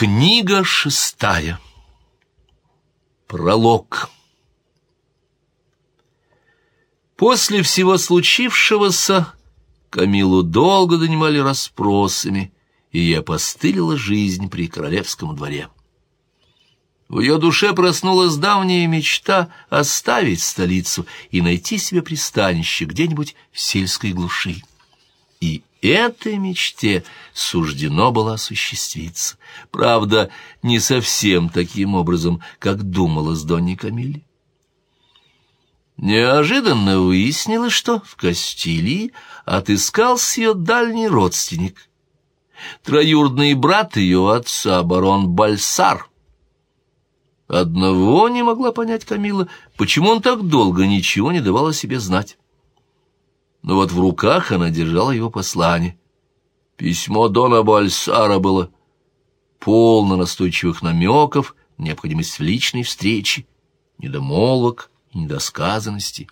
Книга шестая. Пролог. После всего случившегося Камилу долго донимали расспросами, и ей опостылила жизнь при королевском дворе. В ее душе проснулась давняя мечта оставить столицу и найти себе пристанище где-нибудь в сельской глуши. Этой мечте суждено было осуществиться. Правда, не совсем таким образом, как думала с Донни Камилли. Неожиданно выяснилось, что в Кастилии отыскался ее дальний родственник, троюродный брат ее отца, барон Бальсар. Одного не могла понять Камила, почему он так долго ничего не давал о себе знать но вот в руках она держала его послание. Письмо Дона Бальсара было полно настойчивых намеков, необходимость личной встрече, недомолвок и недосказанности.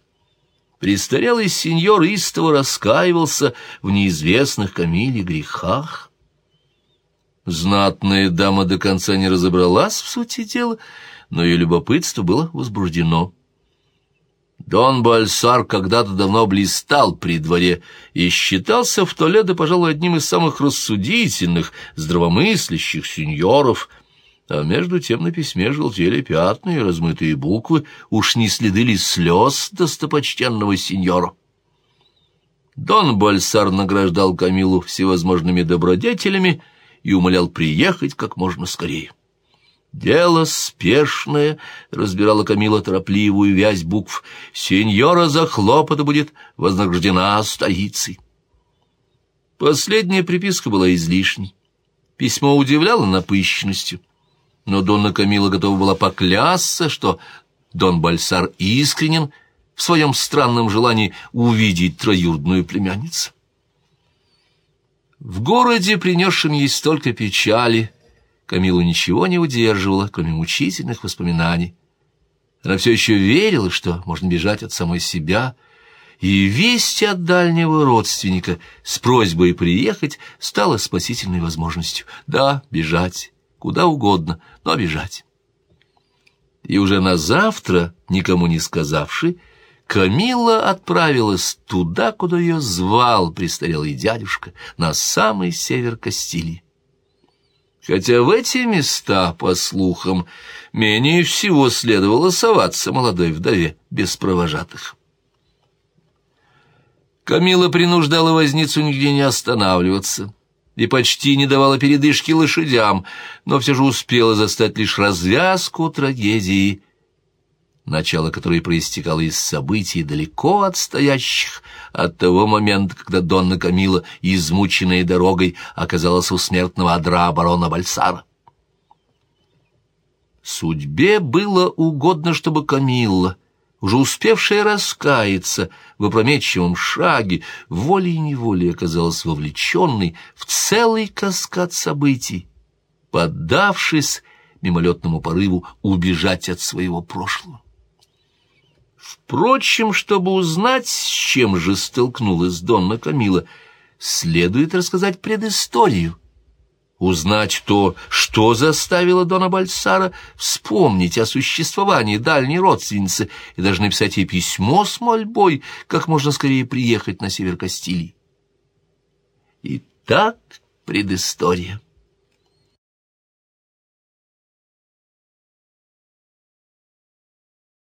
Престарелый сеньор истово раскаивался в неизвестных Камиле грехах. Знатная дама до конца не разобралась в сути дела, но ее любопытство было возбуждено. Дон Бальсар когда-то давно блистал при дворе и считался в Толедо, пожалуй, одним из самых рассудительных, здравомыслящих сеньоров, а между тем на письме желтели пятна и размытые буквы, уж не следы ли слез достопочтенного сеньора. Дон Бальсар награждал Камилу всевозможными добродетелями и умолял приехать как можно скорее. «Дело спешное», — разбирала Камила торопливую вязь букв. «Сеньора за хлопоты будет вознаграждена столицей». Последняя приписка была излишней. Письмо удивляло напыщенностью, но Донна Камила готова была поклясться, что Дон Бальсар искренен в своем странном желании увидеть троюродную племянницу. В городе, принесшем ей столько печали, — Камилу ничего не удерживало, кроме мучительных воспоминаний. Она все еще верила, что можно бежать от самой себя, и весть от дальнего родственника с просьбой приехать стала спасительной возможностью. Да, бежать, куда угодно, но бежать. И уже на завтра, никому не сказавши, Камила отправилась туда, куда ее звал престарелый дядюшка, на самый север Кастилии хотя в эти места, по слухам, менее всего следовало соваться молодой вдове без провожатых. Камила принуждала возницу нигде не останавливаться и почти не давала передышки лошадям, но все же успела застать лишь развязку трагедии начало которой проистекало из событий, далеко отстоящих от того момента, когда Донна Камила, измученная дорогой, оказалась у смертного одра барона Бальсара. Судьбе было угодно, чтобы Камилла, уже успевшая раскаяться в опрометчивом шаге, волей-неволей оказалась вовлеченной в целый каскад событий, поддавшись мимолетному порыву убежать от своего прошлого. Впрочем, чтобы узнать, с чем же столкнулась Донна Камила, следует рассказать предысторию. Узнать то, что заставило Дона Бальсара вспомнить о существовании дальней родственницы и даже написать ей письмо с мольбой, как можно скорее приехать на север Кастилии. Итак, предыстория.